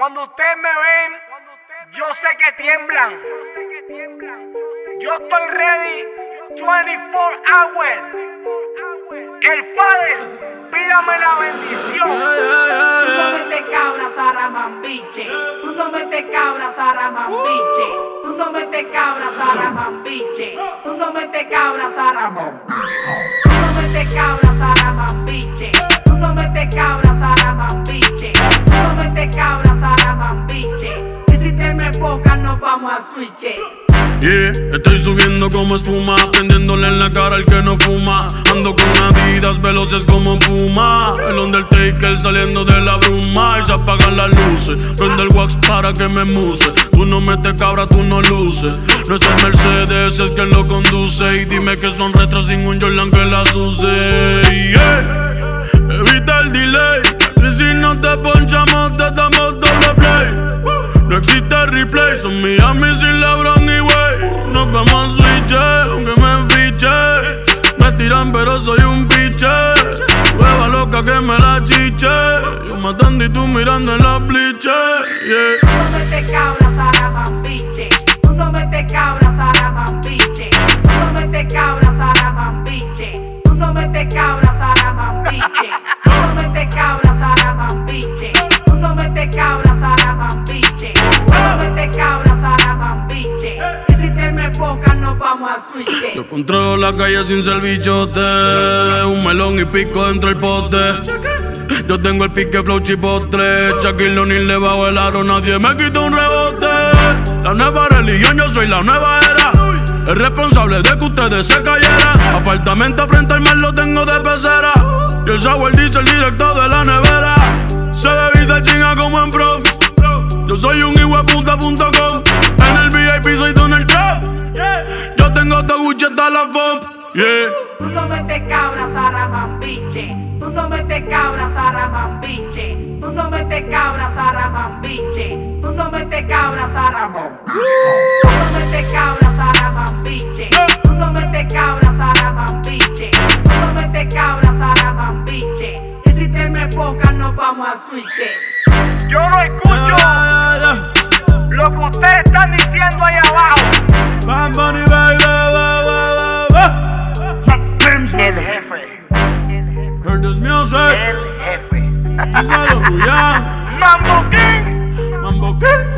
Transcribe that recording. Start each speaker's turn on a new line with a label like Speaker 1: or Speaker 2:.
Speaker 1: Cuando ustedes me ven, yo sé que tiemblan. Yo estoy ready 24 hours. El Father, pídame la bendición.
Speaker 2: Tú no metes cabra, Saramambiche. Tú no metes cabra, Saramambiche. Tú no metes cabra, Saramambiche. Tú no metes cabra, Saramambiche. Tú no metes cabra, nos vamos a switch.
Speaker 3: Yeah, estoy subiendo como espuma, prendiéndole en la cara al que no fuma. Ando con adidas veloces como puma. El Undertaker saliendo de la bruma y se apagan las luces. Prende el wax para que me muse. Tú no metes cabra, tú no luces. No es el Mercedes, es quien lo conduce. Y dime que son retros sin un Jordan que las use. Yeah, evita el delay. Que si no te ponchamos, te damos son Miami sin LeBron y Way. Nos vemos a switch, aunque me fiche. Me tiran, pero soy un biche. Hueva loca que me la chiche. Yo matando y tú mirando en la bliche. Yeah. Yo controlo la calle sin ser bichote. Un melón y pico dentro del pote. Yo tengo el pique flow chipotle. Shaquille O'Neal le bajo el aro, nadie me quita un rebote. La nueva religión, yo soy la nueva era. El responsable de que ustedes se cayeran. Apartamento frente al mar lo tengo de pecera. Y el sour dice el directo de la nevera. Se se chinga como en prom. Yo soy un Yeah.
Speaker 2: Tú no metes cabra, Saramambiche. Tú no metes cabra, Saramambiche. Tú no metes cabra, Saramambiche. Tú no metes cabra, Saramambiche. Tú no metes cabra, Saramambiche. Tú no metes cabra, Saramambiche. Tú no metes cabra, Saramambiche. Y si te me poca, nos vamos a switch.
Speaker 1: Yo no escucho lo que ustedes están diciendo ahí abajo.
Speaker 3: Bam, this music.
Speaker 1: el jefe.
Speaker 3: Díselo.
Speaker 1: Mambo Kings.
Speaker 3: Mambo Kings.